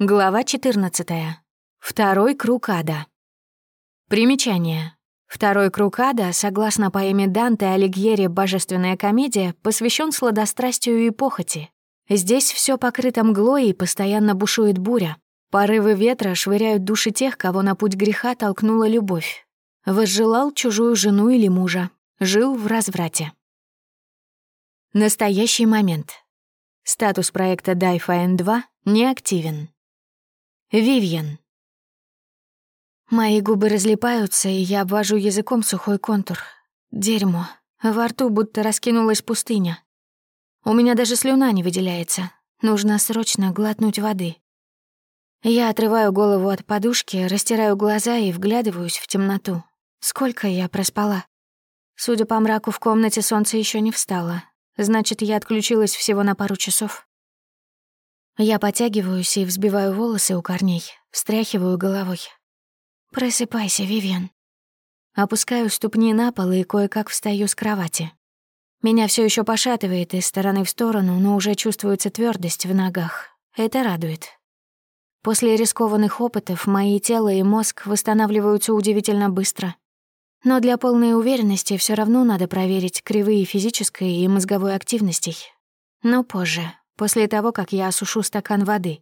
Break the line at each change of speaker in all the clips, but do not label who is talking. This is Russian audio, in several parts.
Глава 14. Второй круг ада. Примечание. Второй круг ада, согласно поэме Данте Алигьери «Божественная комедия», посвящен сладострастию и похоти. Здесь все покрыто мглой и постоянно бушует буря. Порывы ветра швыряют души тех, кого на путь греха толкнула любовь. Возжелал чужую жену или мужа. Жил в разврате. Настоящий момент. Статус проекта DIFA N2 неактивен. Вивьен. Мои губы разлипаются, и я обвожу языком сухой контур. Дерьмо. Во рту будто раскинулась пустыня. У меня даже слюна не выделяется. Нужно срочно глотнуть воды. Я отрываю голову от подушки, растираю глаза и вглядываюсь в темноту. Сколько я проспала? Судя по мраку в комнате, солнце еще не встало. Значит, я отключилась всего на пару часов. Я потягиваюсь и взбиваю волосы у корней, встряхиваю головой. «Просыпайся, Вивьен». Опускаю ступни на пол и кое-как встаю с кровати. Меня все еще пошатывает из стороны в сторону, но уже чувствуется твердость в ногах. Это радует. После рискованных опытов мои тело и мозг восстанавливаются удивительно быстро. Но для полной уверенности все равно надо проверить кривые физической и мозговой активностей. Но позже, после того, как я осушу стакан воды.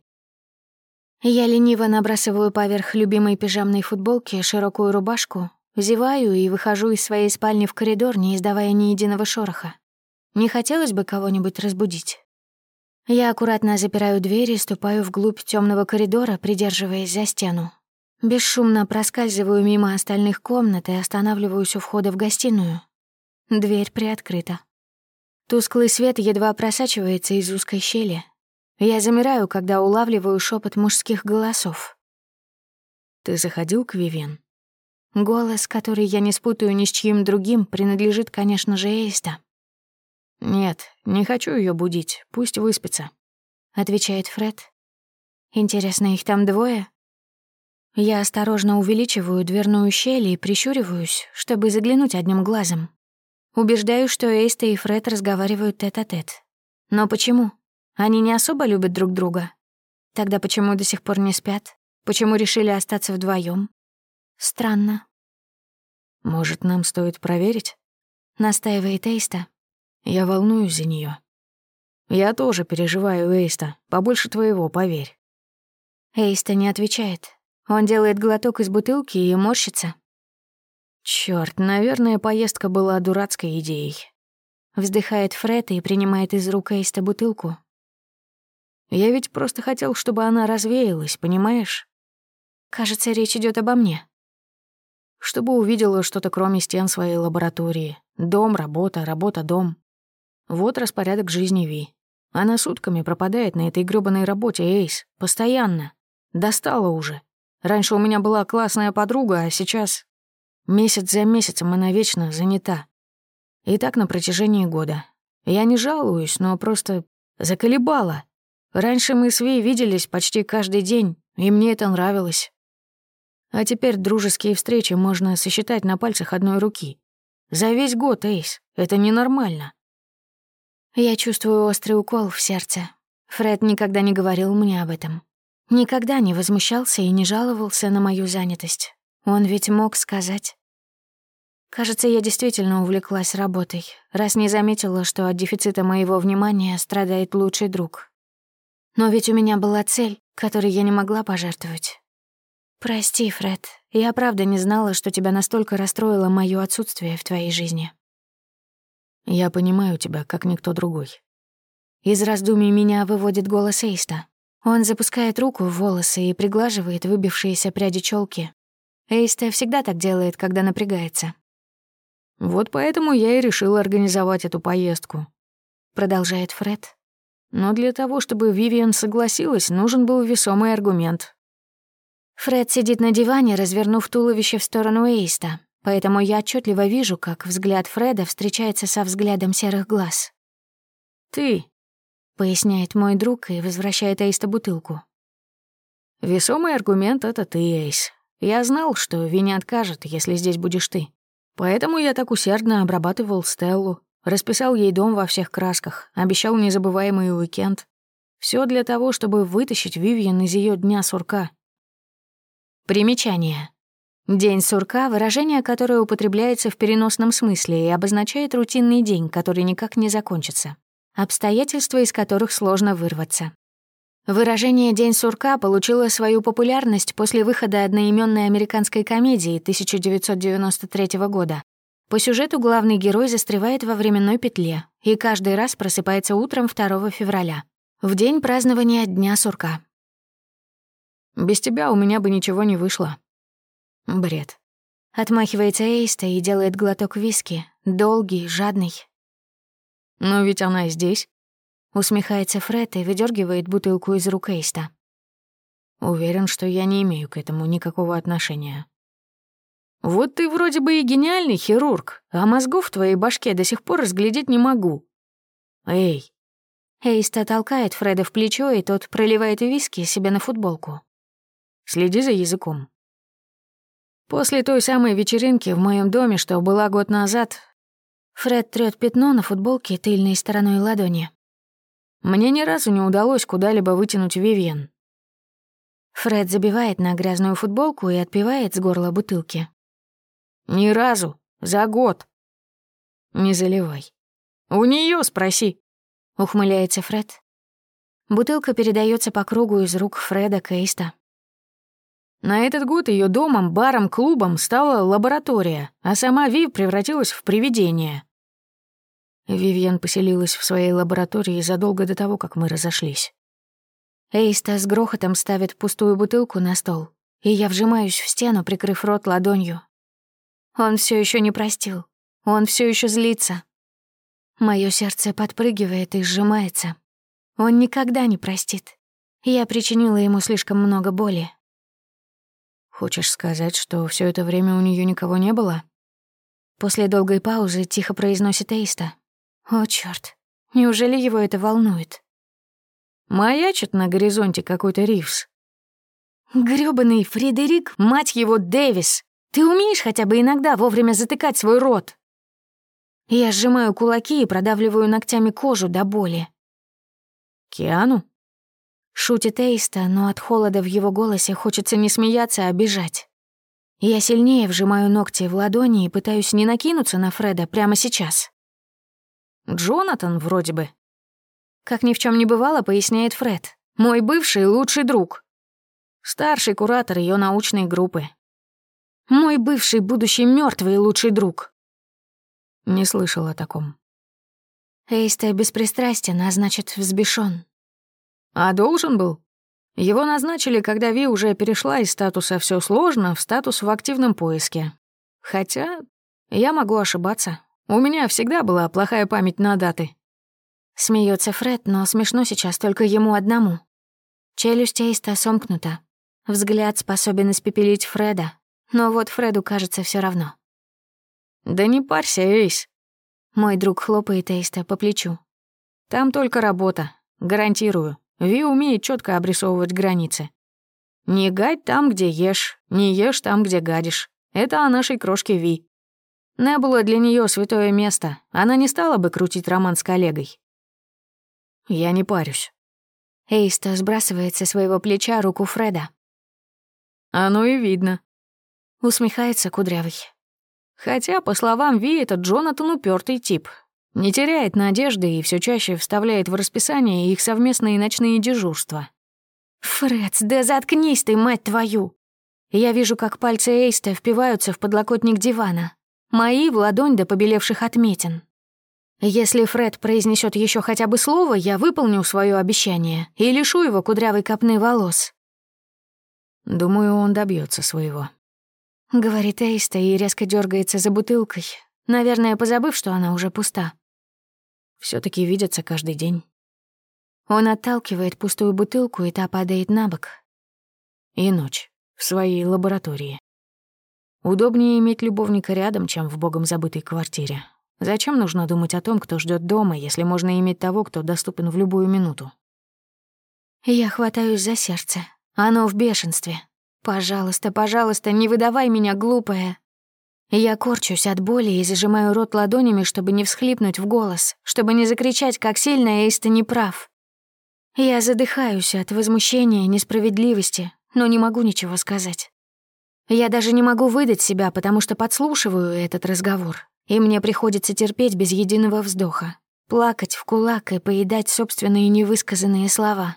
Я лениво набрасываю поверх любимой пижамной футболки широкую рубашку, зеваю и выхожу из своей спальни в коридор, не издавая ни единого шороха. Не хотелось бы кого-нибудь разбудить. Я аккуратно запираю дверь и ступаю вглубь темного коридора, придерживаясь за стену. Бесшумно проскальзываю мимо остальных комнат и останавливаюсь у входа в гостиную. Дверь приоткрыта. Тусклый свет едва просачивается из узкой щели. Я замираю, когда улавливаю шепот мужских голосов.
«Ты заходил к Вивен?»
Голос, который я не спутаю ни с чьим другим, принадлежит, конечно же, Эйста.
«Нет, не хочу ее будить, пусть выспится», —
отвечает Фред. «Интересно, их там двое?» Я осторожно увеличиваю дверную щель и прищуриваюсь, чтобы заглянуть одним глазом. Убеждаю, что Эйста и Фред разговаривают тет-а-тет. -тет. Но почему? Они не особо любят друг друга. Тогда почему до сих пор не спят? Почему решили остаться вдвоем? Странно.
Может, нам стоит проверить?
Настаивает Эйста.
Я волнуюсь за нее. Я тоже переживаю, Эйста. Побольше твоего, поверь.
Эйста не отвечает. Он делает глоток из бутылки и морщится.
Чёрт, наверное, поездка была дурацкой идеей.
Вздыхает Фред и принимает из рук Эйста бутылку.
Я ведь просто хотел, чтобы она развеялась, понимаешь?
Кажется, речь идет обо мне.
Чтобы увидела что-то кроме стен своей лаборатории. Дом, работа, работа, дом. Вот распорядок жизни Ви. Она сутками пропадает на этой грёбаной работе, Эйс. Постоянно. Достала уже. Раньше у меня была классная подруга, а сейчас Месяц за месяцем она вечно занята. И так на протяжении года. Я не жалуюсь, но просто заколебала. Раньше мы с Вей виделись почти каждый день, и мне это нравилось. А теперь дружеские встречи можно сосчитать на пальцах одной руки. За весь год, Эйс, это ненормально.
Я чувствую острый укол в сердце. Фред никогда не говорил мне об этом. Никогда не возмущался и не жаловался на мою занятость. Он ведь мог сказать. Кажется, я действительно увлеклась работой, раз не заметила, что от дефицита моего внимания страдает лучший друг. Но ведь у меня была цель, которой я не могла пожертвовать. Прости, Фред, я правда не знала, что тебя настолько расстроило моё отсутствие в твоей жизни.
Я понимаю тебя, как никто другой.
Из раздумий меня выводит голос Эйста. Он запускает руку в волосы и приглаживает выбившиеся пряди челки, Эйста всегда так делает, когда напрягается.
«Вот поэтому я и решил организовать эту поездку», — продолжает Фред. «Но для того, чтобы Вивиан согласилась, нужен был весомый аргумент».
Фред сидит на диване, развернув туловище в сторону Эйста, поэтому я отчетливо вижу, как взгляд Фреда встречается со взглядом серых глаз.
«Ты», — поясняет мой друг и возвращает Эйста бутылку. «Весомый аргумент — это ты, Эйс. Я знал, что Ви не откажет, если здесь будешь ты. Поэтому я так усердно обрабатывал Стеллу, расписал ей дом во всех красках, обещал незабываемый уикенд. Все для того, чтобы вытащить Вивьен из ее дня сурка.
Примечание. День сурка — выражение, которое употребляется в переносном смысле и обозначает рутинный день, который никак не закончится. Обстоятельства, из которых сложно вырваться. Выражение «День сурка» получило свою популярность после выхода одноименной американской комедии 1993 года. По сюжету главный герой застревает во временной петле и каждый раз просыпается утром 2 февраля, в день празднования Дня сурка.
«Без тебя у меня бы ничего не вышло».
Бред. Отмахивается Эйста и делает глоток виски, долгий, жадный.
«Но ведь она здесь».
Усмехается Фред и выдергивает бутылку из рук Эйста.
Уверен, что я не имею к этому никакого отношения. Вот ты вроде бы и гениальный хирург, а мозгов в твоей башке до сих пор разглядеть не могу. Эй.
Эйста толкает Фреда в плечо, и тот проливает виски себе на футболку.
Следи за языком. После той самой вечеринки в моем доме, что была год назад,
Фред трёт пятно на футболке тыльной стороной ладони.
Мне ни разу не удалось куда-либо вытянуть Вивьен.
Фред забивает на грязную футболку и отпивает с горла бутылки.
Ни разу. За год.
Не заливай.
У нее спроси.
Ухмыляется Фред. Бутылка передается по кругу из рук Фреда Кейста.
На этот год ее домом, баром, клубом стала лаборатория, а сама Вив превратилась в привидение. Вивьен поселилась в своей лаборатории задолго до того, как мы разошлись.
Эйста с грохотом ставит пустую бутылку на стол, и я вжимаюсь в стену, прикрыв рот ладонью. Он все еще не простил. Он все еще злится. Мое сердце подпрыгивает и сжимается. Он никогда не простит. Я причинила ему слишком много боли.
Хочешь сказать, что все это время у нее никого не было?
После долгой паузы тихо произносит Эйста. О, черт! Неужели его это волнует?
Маячит на горизонте какой-то Ривз.
Грёбаный Фредерик, мать его, Дэвис! Ты умеешь хотя бы иногда вовремя затыкать свой рот? Я сжимаю кулаки и продавливаю ногтями кожу до боли.
«Киану?»
Шутит Эйста, но от холода в его голосе хочется не смеяться, а бежать. Я сильнее вжимаю ногти в ладони и пытаюсь не накинуться на Фреда прямо сейчас.
Джонатан вроде бы.
Как ни в чем не бывало, поясняет Фред. Мой бывший лучший друг.
Старший куратор ее научной группы.
Мой бывший будущий мертвый лучший друг.
Не слышал о таком.
Эйста беспристрастен, а значит, взбешен.
А должен был? Его назначили, когда Ви уже перешла из статуса все сложно» в статус в активном поиске. Хотя я могу ошибаться. У меня всегда была плохая память на даты.
Смеется Фред, но смешно сейчас только ему одному. Челюсть Эйста сомкнута. Взгляд способен испепелить Фреда, но вот Фреду кажется все равно.
«Да не парься, Эйс».
Мой друг хлопает Эйста по плечу.
«Там только работа. Гарантирую. Ви умеет четко обрисовывать границы. Не гадь там, где ешь, не ешь там, где гадишь. Это о нашей крошке Ви. Небула для нее святое место. Она не стала бы крутить роман с коллегой. Я не парюсь.
Эйста сбрасывает со своего плеча руку Фреда.
Оно и видно.
Усмехается Кудрявый.
Хотя, по словам Ви, этот Джонатан упертый тип. Не теряет надежды и все чаще вставляет в расписание их совместные ночные дежурства.
«Фредс, да заткнись ты, мать твою!» Я вижу, как пальцы Эйста впиваются в подлокотник дивана. Мои в ладонь до побелевших отметин. Если Фред произнесет еще хотя бы слово, я выполню свое обещание и лишу его кудрявой копны волос.
Думаю, он добьется своего.
Говорит Эйста и резко дергается за бутылкой, наверное, позабыв, что она уже пуста.
все таки видятся каждый день.
Он отталкивает пустую бутылку, и та падает на бок.
И ночь в своей лаборатории. Удобнее иметь любовника рядом, чем в богом забытой квартире. Зачем нужно думать о том, кто ждет дома, если можно иметь того, кто доступен в любую минуту?
Я хватаюсь за сердце. Оно в бешенстве. Пожалуйста, пожалуйста, не выдавай меня, глупая. Я корчусь от боли и зажимаю рот ладонями, чтобы не всхлипнуть в голос, чтобы не закричать, как сильно Эйста не прав. Я задыхаюсь от возмущения, несправедливости, но не могу ничего сказать. Я даже не могу выдать себя, потому что подслушиваю этот разговор, и мне приходится терпеть без единого вздоха, плакать в кулак и поедать собственные невысказанные слова.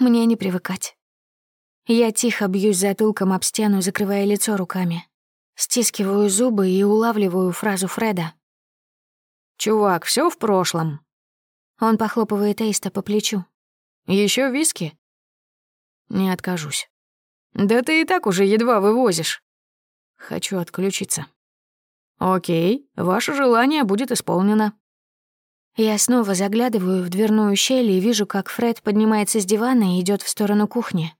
Мне не привыкать. Я тихо бьюсь затылком об стену, закрывая лицо руками. Стискиваю зубы и улавливаю фразу Фреда.
«Чувак, все в прошлом».
Он похлопывает Эйста по плечу.
Еще виски?» «Не откажусь». «Да ты и так уже едва вывозишь». «Хочу отключиться». «Окей, ваше желание будет исполнено».
Я снова заглядываю в дверную щель и вижу, как Фред поднимается с дивана и идет в сторону кухни.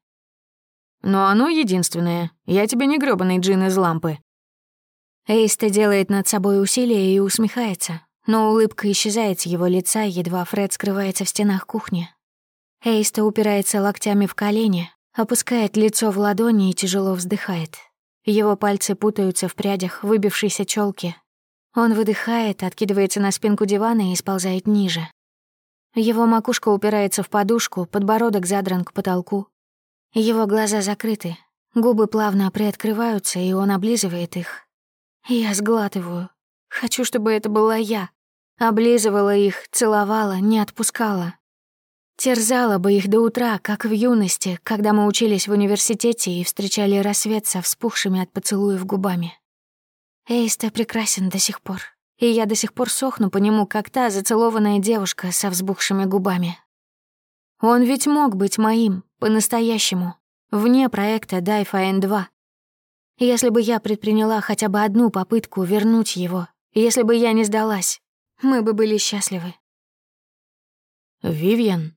Но оно единственное. Я тебе не грёбаный джин из лампы».
Эйста делает над собой усилие и усмехается, но улыбка исчезает с его лица, едва Фред скрывается в стенах кухни. Эйста упирается локтями в колени, опускает лицо в ладони и тяжело вздыхает. Его пальцы путаются в прядях выбившейся челки. Он выдыхает, откидывается на спинку дивана и сползает ниже. Его макушка упирается в подушку, подбородок задран к потолку, его глаза закрыты, губы плавно приоткрываются, и он облизывает их. Я сглатываю. Хочу, чтобы это была я. Облизывала их, целовала, не отпускала. Терзала бы их до утра, как в юности, когда мы учились в университете и встречали рассвет со вспухшими от поцелуев губами. Эйста прекрасен до сих пор, и я до сих пор сохну по нему, как та зацелованная девушка со взбухшими губами. Он ведь мог быть моим, по-настоящему, вне проекта Дайфа Н2. Если бы я предприняла хотя бы одну попытку вернуть его, если бы я не сдалась, мы бы были счастливы.
Вивьен.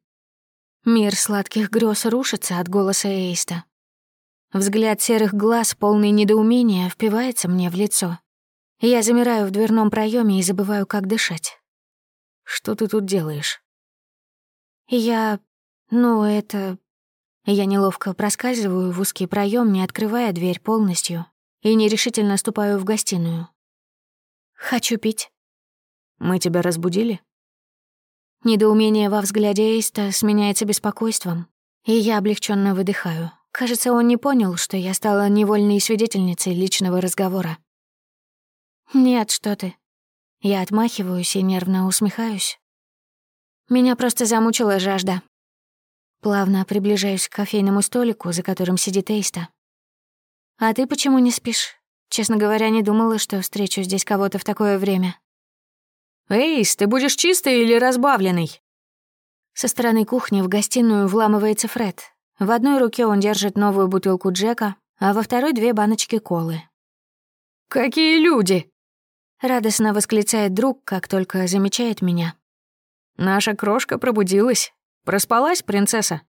Мир сладких грез рушится от голоса Эйста. Взгляд серых глаз, полный недоумения, впивается мне в лицо. Я замираю в дверном проеме и забываю, как дышать.
Что ты тут делаешь?
Я... Ну, это... Я неловко проскальзываю в узкий проем, не открывая дверь полностью, и нерешительно ступаю в гостиную. «Хочу пить».
«Мы тебя разбудили?»
Недоумение во взгляде Эйста сменяется беспокойством, и я облегченно выдыхаю. Кажется, он не понял, что я стала невольной свидетельницей личного разговора. «Нет, что ты». Я отмахиваюсь и нервно усмехаюсь. Меня просто замучила жажда, Плавно приближаюсь к кофейному столику, за которым сидит Эйста. «А ты почему не спишь? Честно говоря, не думала, что встречу здесь кого-то в такое время».
«Эйс, ты будешь чистый или разбавленный?»
Со стороны кухни в гостиную вламывается Фред. В одной руке он держит новую бутылку Джека, а во второй — две баночки колы.
«Какие люди!»
— радостно восклицает друг, как только замечает меня.
«Наша крошка пробудилась. Проспалась, принцесса?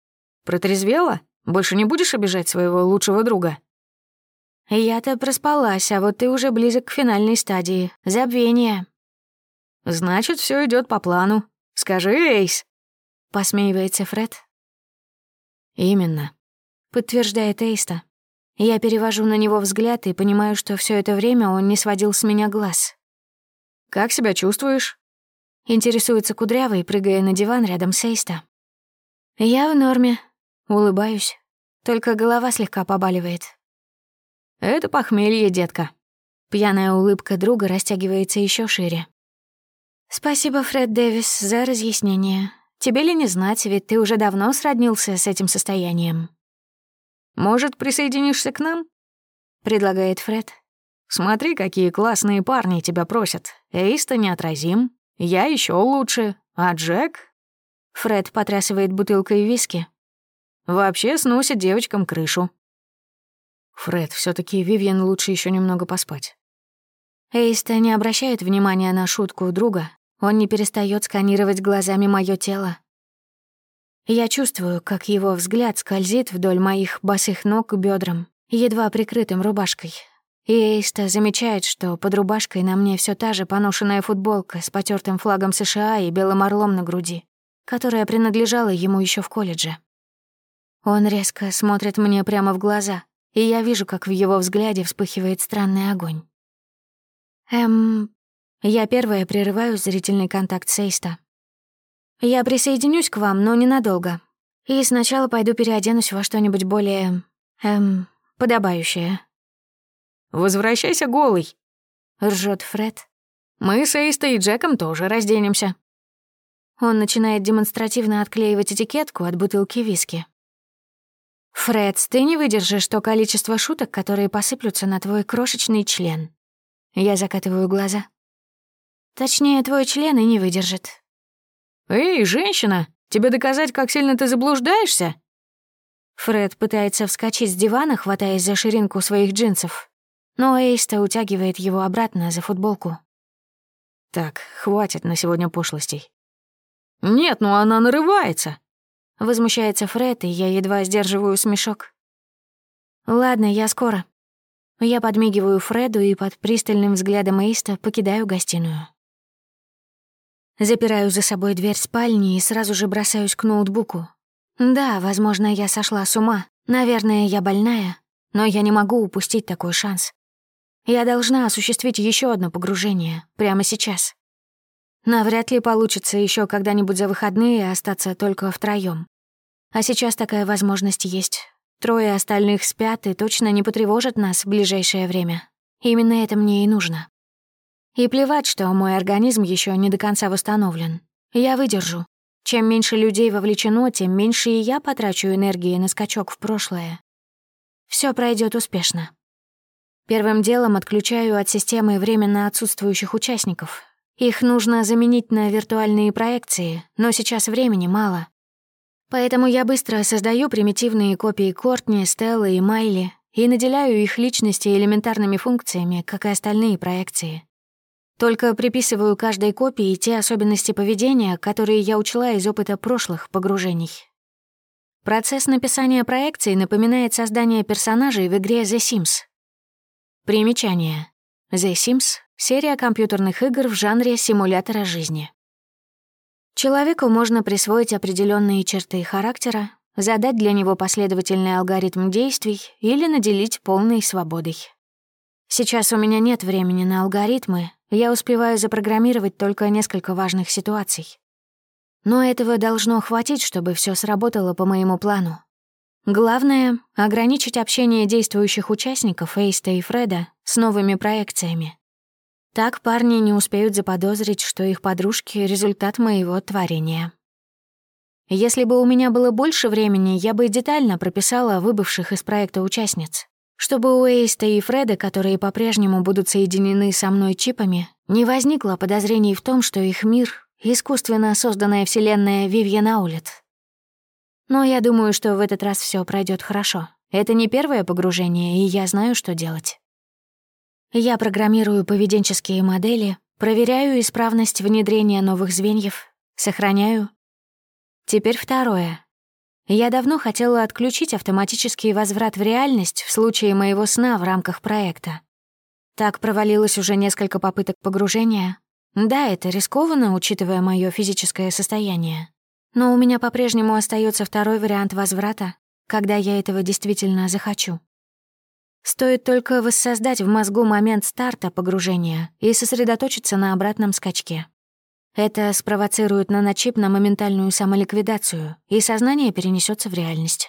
Протрезвела? Больше не будешь обижать своего лучшего друга?»
«Я-то проспалась, а вот ты уже близок к финальной стадии. Забвение».
«Значит, все идет по плану. Скажи, Эйс».
Посмеивается Фред.
«Именно», —
подтверждает Эйста. Я перевожу на него взгляд и понимаю, что все это время он не сводил с меня глаз.
«Как себя чувствуешь?»
Интересуется Кудрявый, прыгая на диван рядом с Эйста. Я в норме. Улыбаюсь. Только голова слегка побаливает.
Это похмелье, детка.
Пьяная улыбка друга растягивается еще шире. Спасибо, Фред Дэвис, за разъяснение. Тебе ли не знать, ведь ты уже давно сроднился с этим состоянием.
Может, присоединишься к нам?
Предлагает Фред.
Смотри, какие классные парни тебя просят. Эйста неотразим, я еще лучше, а Джек
Фред потрясывает бутылкой виски.
Вообще сносит девочкам крышу. Фред, все таки Вивьен лучше еще немного поспать.
Эйста не обращает внимания на шутку друга. Он не перестает сканировать глазами мое тело. Я чувствую, как его взгляд скользит вдоль моих босых ног к бедрам, едва прикрытым рубашкой. И Эйста замечает, что под рубашкой на мне все та же поношенная футболка с потертым флагом США и белым орлом на груди которая принадлежала ему еще в колледже. Он резко смотрит мне прямо в глаза, и я вижу, как в его взгляде вспыхивает странный огонь. Эм... Я первая прерываю зрительный контакт с Эйста. Я присоединюсь к вам, но ненадолго. И сначала пойду переоденусь во что-нибудь более... эм... подобающее.
«Возвращайся голый», —
ржет Фред.
«Мы с Эйстой и Джеком тоже разденемся».
Он начинает демонстративно отклеивать этикетку от бутылки виски. «Фред, ты не выдержишь то количество шуток, которые посыплются на твой крошечный член». Я закатываю глаза. Точнее, твой член и не выдержит.
«Эй, женщина, тебе доказать, как сильно ты заблуждаешься?»
Фред пытается вскочить с дивана, хватаясь за ширинку своих джинсов, но Эйста утягивает его обратно за футболку.
«Так, хватит на сегодня пошлостей. «Нет, ну она нарывается!»
Возмущается Фред, и я едва сдерживаю смешок. «Ладно, я скоро». Я подмигиваю Фреду и под пристальным взглядом Эйста покидаю гостиную. Запираю за собой дверь спальни и сразу же бросаюсь к ноутбуку. Да, возможно, я сошла с ума. Наверное, я больная, но я не могу упустить такой шанс. Я должна осуществить еще одно погружение прямо сейчас. Навряд ли получится еще когда-нибудь за выходные остаться только втроём. А сейчас такая возможность есть. Трое остальных спят и точно не потревожат нас в ближайшее время. Именно это мне и нужно. И плевать, что мой организм еще не до конца восстановлен. Я выдержу. Чем меньше людей вовлечено, тем меньше и я потрачу энергии на скачок в прошлое. Все пройдет успешно. Первым делом отключаю от системы временно отсутствующих участников, их нужно заменить на виртуальные проекции, но сейчас времени мало. Поэтому я быстро создаю примитивные копии Кортни, Стеллы и Майли и наделяю их личности элементарными функциями, как и остальные проекции. Только приписываю каждой копии те особенности поведения, которые я учла из опыта прошлых погружений. Процесс написания проекций напоминает создание персонажей в игре The Sims. Примечание. The Sims Серия компьютерных игр в жанре симулятора жизни. Человеку можно присвоить определенные черты характера, задать для него последовательный алгоритм действий или наделить полной свободой. Сейчас у меня нет времени на алгоритмы, я успеваю запрограммировать только несколько важных ситуаций. Но этого должно хватить, чтобы все сработало по моему плану. Главное — ограничить общение действующих участников Эйста и Фреда с новыми проекциями. Так парни не успеют заподозрить, что их подружки — результат моего творения. Если бы у меня было больше времени, я бы детально прописала выбывших из проекта участниц, чтобы у Эйста и Фреда, которые по-прежнему будут соединены со мной чипами, не возникло подозрений в том, что их мир — искусственно созданная вселенная Вивьен Аулет. Но я думаю, что в этот раз все пройдет хорошо. Это не первое погружение, и я знаю, что делать. Я программирую поведенческие модели, проверяю исправность внедрения новых звеньев, сохраняю. Теперь второе. Я давно хотела отключить автоматический возврат в реальность в случае моего сна в рамках проекта. Так провалилось уже несколько попыток погружения. Да, это рискованно, учитывая мое физическое состояние. Но у меня по-прежнему остается второй вариант возврата, когда я этого действительно захочу. Стоит только воссоздать в мозгу момент старта погружения и сосредоточиться на обратном скачке. Это спровоцирует наночип на моментальную самоликвидацию, и сознание перенесется в реальность.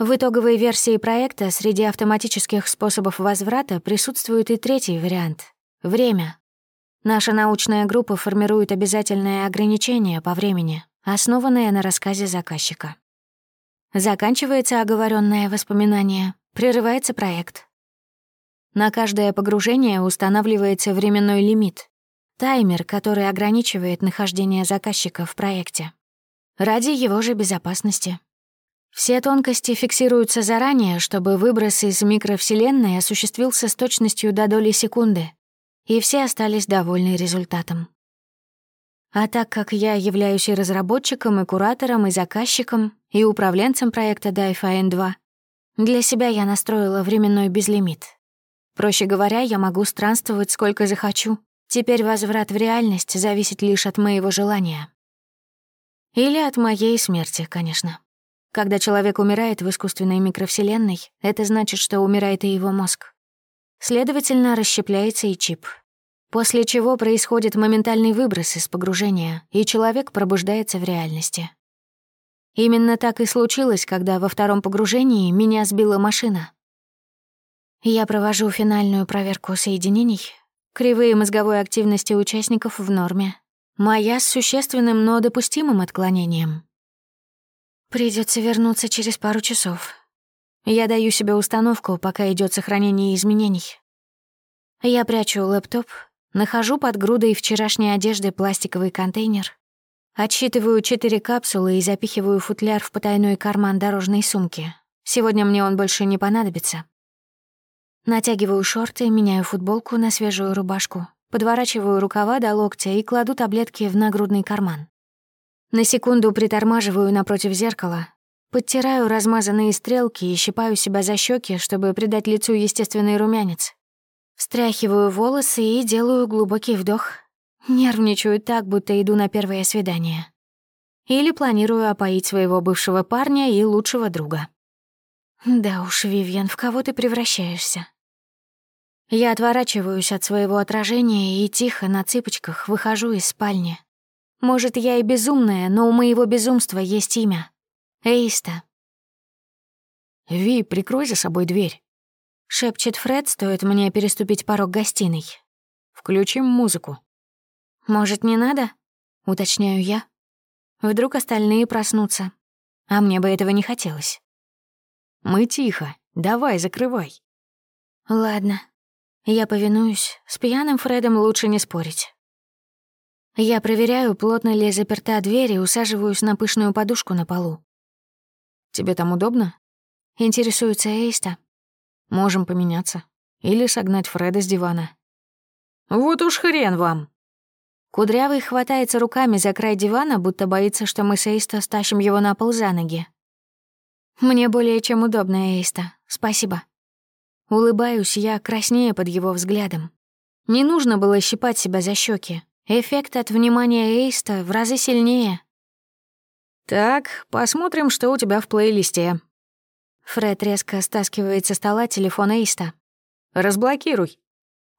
В итоговой версии проекта среди автоматических способов возврата присутствует и третий вариант — время. Наша научная группа формирует обязательное ограничение по времени, основанное на рассказе заказчика. Заканчивается оговоренное воспоминание, Прерывается проект. На каждое погружение устанавливается временной лимит. Таймер, который ограничивает нахождение заказчика в проекте. Ради его же безопасности. Все тонкости фиксируются заранее, чтобы выброс из микровселенной осуществился с точностью до доли секунды, и все остались довольны результатом. А так как я являюсь и разработчиком, и куратором, и заказчиком, и управленцем проекта DiFi N2, для себя я настроила временной безлимит. Проще говоря, я могу странствовать сколько захочу. Теперь возврат в реальность зависит лишь от моего желания. Или от моей смерти, конечно. Когда человек умирает в искусственной микровселенной, это значит, что умирает и его мозг. Следовательно, расщепляется и чип. После чего происходит моментальный выброс из погружения, и человек пробуждается в реальности. Именно так и случилось, когда во втором погружении меня сбила машина. Я провожу финальную проверку соединений. Кривые мозговой активности участников в норме. Моя с существенным, но допустимым отклонением. Придется вернуться через пару часов. Я даю себе установку, пока идет сохранение изменений. Я прячу лэптоп, нахожу под грудой вчерашней одежды пластиковый контейнер, отсчитываю четыре капсулы и запихиваю футляр в потайной карман дорожной сумки. Сегодня мне он больше не понадобится. Натягиваю шорты, меняю футболку на свежую рубашку, подворачиваю рукава до локтя и кладу таблетки в нагрудный карман. На секунду притормаживаю напротив зеркала, подтираю размазанные стрелки и щипаю себя за щеки, чтобы придать лицу естественный румянец. Встряхиваю волосы и делаю глубокий вдох. Нервничаю так, будто иду на первое свидание. Или планирую опоить своего бывшего парня и лучшего друга. Да уж, Вивьен, в кого ты превращаешься? Я отворачиваюсь от своего отражения и тихо на цыпочках выхожу из спальни. Может, я и безумная, но у моего безумства есть имя. Эйста.
«Ви, прикрой за собой дверь», —
шепчет Фред, стоит мне переступить порог гостиной.
«Включим музыку».
«Может, не надо?» — уточняю я. Вдруг остальные проснутся. А мне бы этого не хотелось.
«Мы тихо. Давай, закрывай».
«Ладно». Я повинуюсь. С пьяным Фредом лучше не спорить. Я проверяю, плотно ли заперта дверь и усаживаюсь на пышную подушку на полу.
«Тебе там удобно?»
— интересуется Эйста.
«Можем поменяться. Или согнать Фреда с дивана».
«Вот уж хрен вам!» Кудрявый хватается руками за край дивана, будто боится, что мы с Эйста стащим его на пол за ноги. «Мне более чем удобно, Эйста. Спасибо». Улыбаюсь я, краснее под его взглядом. Не нужно было щипать себя за щеки. Эффект от внимания Эйста в разы сильнее.
«Так, посмотрим, что у тебя в плейлисте».
Фред резко стаскивает со стола телефон Эйста.
«Разблокируй».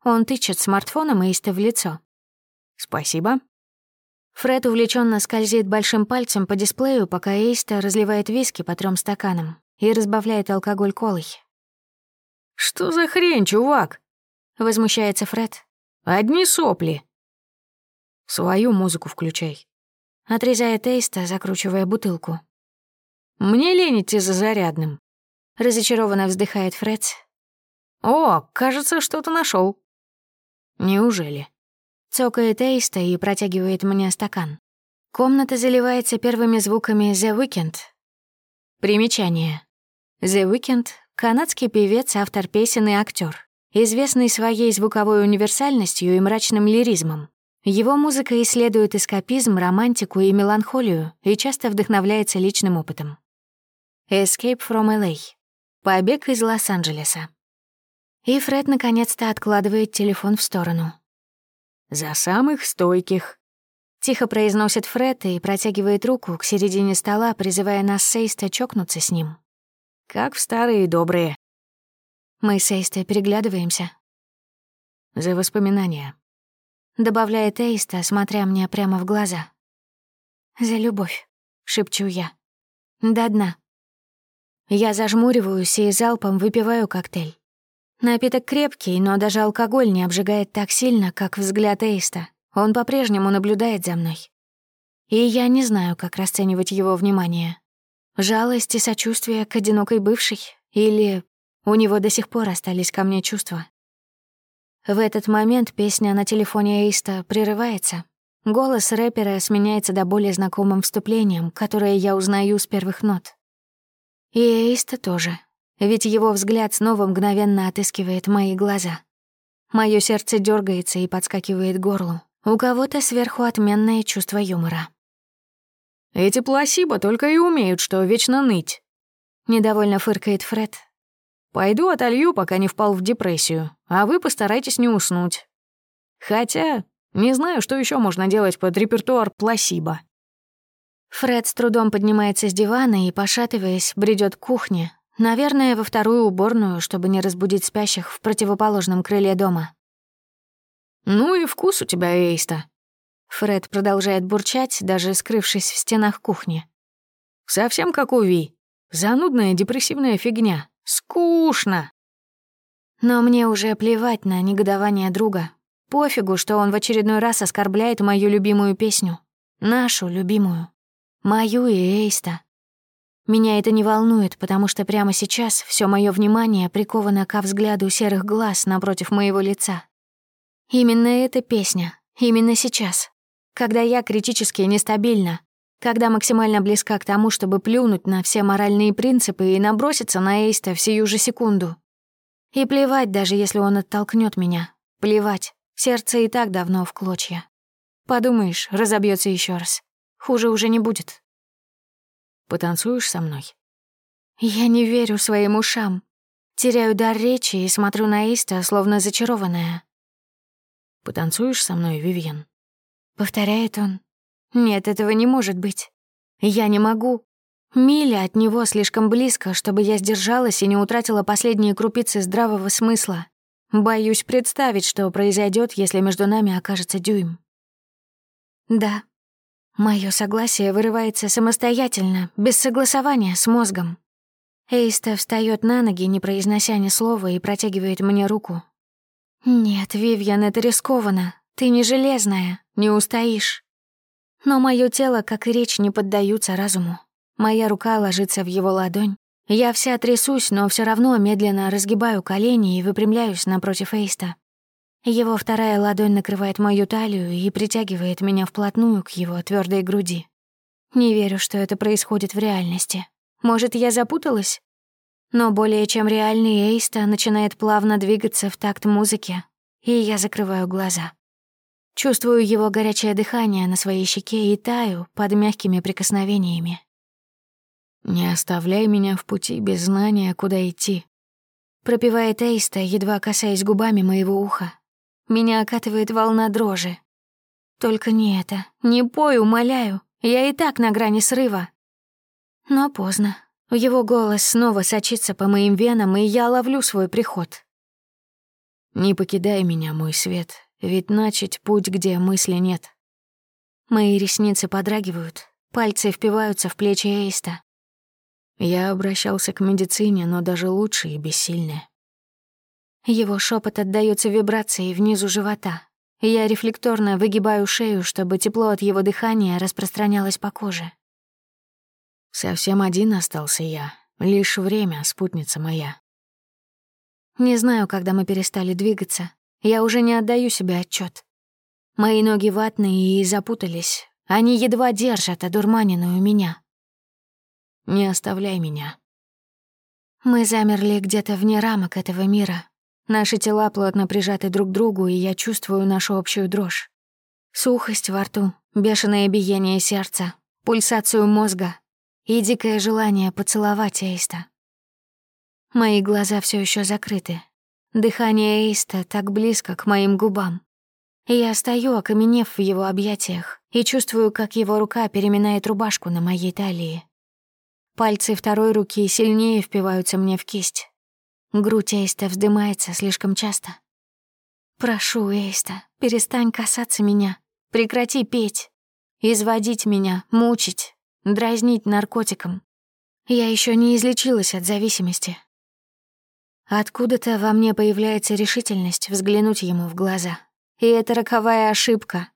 Он тычет смартфоном Эйста в лицо.
«Спасибо».
Фред увлеченно скользит большим пальцем по дисплею, пока Эйста разливает виски по трем стаканам и разбавляет алкоголь колой.
«Что за хрень, чувак?»
— возмущается Фред.
«Одни сопли». «Свою музыку включай», —
отрезает Эйста, закручивая бутылку.
«Мне лень идти за зарядным», —
разочарованно вздыхает Фред.
«О, кажется, что-то нашел.
«Неужели?» Цокает Эйста и протягивает мне стакан. Комната заливается первыми звуками «The Weeknd». Примечание. «The Weeknd» — канадский певец, автор песен и актер, известный своей звуковой универсальностью и мрачным лиризмом. Его музыка исследует эскапизм, романтику и меланхолию и часто вдохновляется личным опытом. Escape from LA. Побег из Лос-Анджелеса. И Фред наконец-то откладывает телефон в сторону.
«За самых стойких», —
тихо произносит Фред и протягивает руку к середине стола, призывая нас с Эйста чокнуться с ним.
«Как в старые добрые».
Мы с Эйстой переглядываемся.
«За воспоминания»,
добавляет Эйста, смотря мне прямо в глаза. «За любовь», — шепчу я. «До дна». Я зажмуриваюсь и залпом выпиваю коктейль. Напиток крепкий, но даже алкоголь не обжигает так сильно, как взгляд Эйста. Он по-прежнему наблюдает за мной. И я не знаю, как расценивать его внимание. Жалость и сочувствие к одинокой бывшей? Или у него до сих пор остались ко мне чувства? В этот момент песня на телефоне Эйста прерывается. Голос рэпера сменяется до более знакомым вступлением, которое я узнаю с первых нот. И Эйста тоже, ведь его взгляд снова мгновенно отыскивает мои глаза. Моё сердце дергается и подскакивает горлу. У кого-то сверху отменное чувство юмора.
«Эти пласибо только и умеют, что вечно ныть», —
недовольно фыркает Фред,
Пойду отолью, пока не впал в депрессию, а вы постарайтесь не уснуть. Хотя, не знаю, что еще можно делать под репертуар пласиба.
Фред с трудом поднимается с дивана и, пошатываясь, бредет к кухне, наверное, во вторую уборную, чтобы не разбудить спящих в противоположном крыле дома.
«Ну и вкус у тебя, Эйста».
Фред продолжает бурчать, даже скрывшись в стенах кухни.
Совсем как у Ви. Занудная депрессивная фигня. Скучно.
Но мне уже плевать на негодование друга. Пофигу, что он в очередной раз оскорбляет мою любимую песню. Нашу любимую. Мою и Эйста. Меня это не волнует, потому что прямо сейчас все мое внимание приковано ко взгляду серых глаз напротив моего лица. Именно эта песня, именно сейчас, когда я критически нестабильна, когда максимально близка к тому, чтобы плюнуть на все моральные принципы и наброситься на Эйста в сию же секунду. И плевать, даже если он оттолкнет меня. Плевать, сердце и так давно в клочья. Подумаешь, разобьется еще раз. Хуже уже не будет.
Потанцуешь со мной?
Я не верю своим ушам. Теряю дар речи и смотрю на Иста, словно зачарованная.
Потанцуешь со мной, Вивьен?
Повторяет он. Нет, этого не может быть. Я не могу. Миля от него слишком близко, чтобы я сдержалась и не утратила последние крупицы здравого смысла. Боюсь представить, что произойдет, если между нами окажется дюйм. Да, Мое согласие вырывается самостоятельно, без согласования с мозгом. Эйста встает на ноги, не произнося ни слова, и протягивает мне руку. «Нет, Вивьен, это рискованно. Ты не железная, не устоишь». Но мое тело, как и речь, не поддаются разуму. Моя рука ложится в его ладонь. Я вся трясусь, но все равно медленно разгибаю колени и выпрямляюсь напротив Эйста. Его вторая ладонь накрывает мою талию и притягивает меня вплотную к его твердой груди. Не верю, что это происходит в реальности. Может, я запуталась? Но более чем реальный Эйста начинает плавно двигаться в такт музыки, и я закрываю глаза. Чувствую его горячее дыхание на своей щеке и таю под мягкими прикосновениями.
«Не оставляй меня в пути без знания, куда идти»,
пропевает Эйста, едва касаясь губами моего уха. Меня окатывает волна дрожи. Только не это. Не пой, умоляю. Я и так на грани срыва. Но поздно. Его голос снова сочится по моим венам, и я ловлю свой приход.
«Не покидай меня, мой свет, ведь начать путь, где мысли нет».
Мои ресницы подрагивают, пальцы впиваются в плечи Эйста.
Я обращался к медицине, но даже лучше и бессильнее.
Его шепот отдаётся вибрацией внизу живота. Я рефлекторно выгибаю шею, чтобы тепло от его дыхания распространялось по коже.
Совсем один остался я. Лишь время, спутница моя.
Не знаю, когда мы перестали двигаться. Я уже не отдаю себе отчет. Мои ноги ватные и запутались. Они едва держат одурманенную меня.
Не оставляй меня.
Мы замерли где-то вне рамок этого мира, Наши тела плотно прижаты друг к другу, и я чувствую нашу общую дрожь. Сухость во рту, бешеное биение сердца, пульсацию мозга и дикое желание поцеловать Эйста. Мои глаза все еще закрыты. Дыхание Эйста так близко к моим губам. Я стою, окаменев в его объятиях, и чувствую, как его рука переминает рубашку на моей талии. Пальцы второй руки сильнее впиваются мне в кисть. Грудь Эйста вздымается слишком часто. «Прошу, Эйста, перестань касаться меня. Прекрати петь. Изводить меня, мучить, дразнить наркотиком. Я еще не излечилась от зависимости». Откуда-то во мне появляется решительность взглянуть ему в глаза. И это роковая ошибка.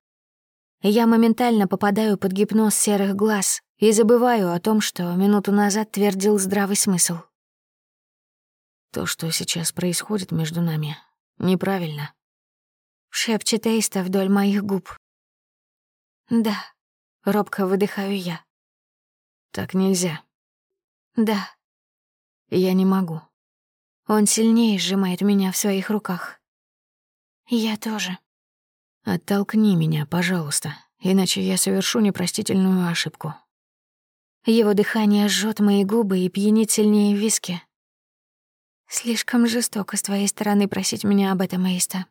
Я моментально попадаю под гипноз серых глаз и забываю о том, что минуту назад твердил здравый смысл.
То, что сейчас происходит между нами, неправильно.
Шепчет Эйста вдоль моих губ. Да, робко выдыхаю я.
Так нельзя.
Да.
Я не могу.
Он сильнее сжимает меня в своих руках. Я тоже.
Оттолкни меня, пожалуйста, иначе я совершу непростительную ошибку.
Его дыхание жжет мои губы и пьянит сильнее виски. Слишком жестоко с твоей стороны просить меня об этом, Эйста.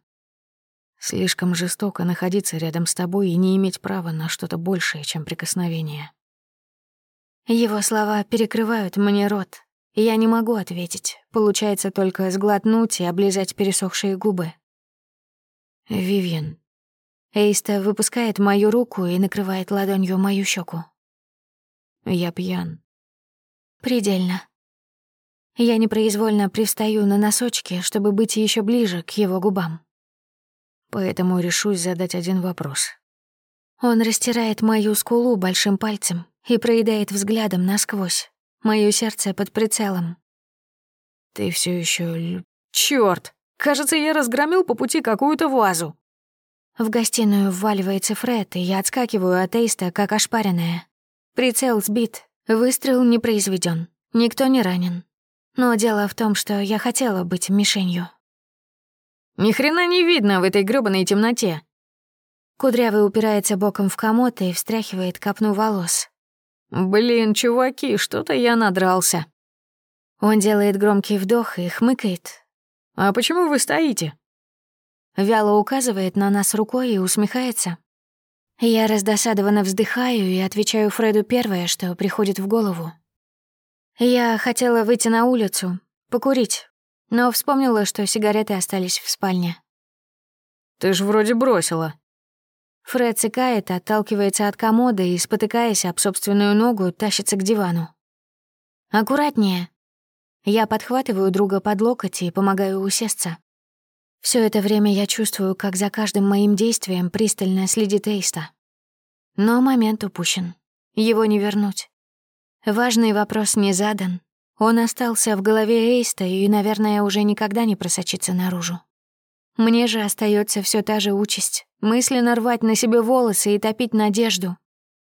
Слишком жестоко находиться рядом с тобой и не иметь права на что-то большее, чем прикосновение.
Его слова перекрывают мне рот. Я не могу ответить. Получается только сглотнуть и облизать пересохшие губы.
Вивьен.
Эйста выпускает мою руку и накрывает ладонью мою щеку.
Я пьян.
Предельно. Я непроизвольно привстаю на носочки, чтобы быть еще ближе к его губам.
Поэтому решусь задать один вопрос.
Он растирает мою скулу большим пальцем и проедает взглядом насквозь. Моё сердце под прицелом.
Ты все еще... Чёрт! Кажется, я разгромил по пути какую-то вазу.
В гостиную вваливается Фред, и я отскакиваю от Эйста, как ошпаренная. Прицел сбит, выстрел не произведен, никто не ранен. Но дело в том, что я хотела быть мишенью.
Ни хрена не видно в этой грёбаной темноте.
Кудрявый упирается боком в комод и встряхивает копну волос.
Блин, чуваки, что-то я надрался.
Он делает громкий вдох и хмыкает.
А почему вы стоите?
Вяло указывает на нас рукой и усмехается. Я раздосадованно вздыхаю и отвечаю Фреду первое, что приходит в голову. Я хотела выйти на улицу, покурить, но вспомнила, что сигареты остались в спальне.
«Ты ж вроде бросила».
Фред цикает, отталкивается от комода и, спотыкаясь об собственную ногу, тащится к дивану. «Аккуратнее». Я подхватываю друга под локоть и помогаю усесться. Все это время я чувствую, как за каждым моим действием пристально следит Эйста. Но момент упущен. Его не вернуть. Важный вопрос не задан. Он остался в голове Эйста и, наверное, уже никогда не просочится наружу. Мне же остается все та же участь — мысленно рвать на себе волосы и топить надежду.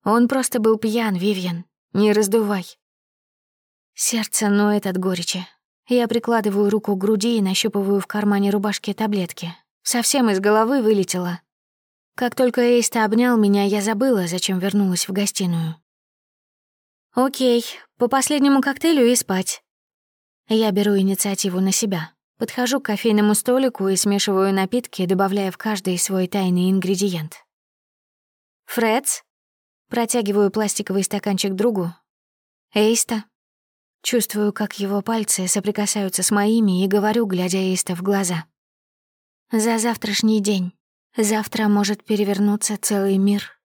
Он просто был пьян, Вивьен. Не раздувай. Сердце ноет от горечи. Я прикладываю руку к груди и нащупываю в кармане рубашки таблетки. Совсем из головы вылетело. Как только Эйста обнял меня, я забыла, зачем вернулась в гостиную. «Окей, по последнему коктейлю и спать». Я беру инициативу на себя. Подхожу к кофейному столику и смешиваю напитки, добавляя в каждый свой тайный ингредиент. «Фредс?» Протягиваю пластиковый стаканчик другу. «Эйста?» Чувствую, как его пальцы соприкасаются с моими и говорю, глядя Эйста в глаза. «За завтрашний день. Завтра может перевернуться целый мир».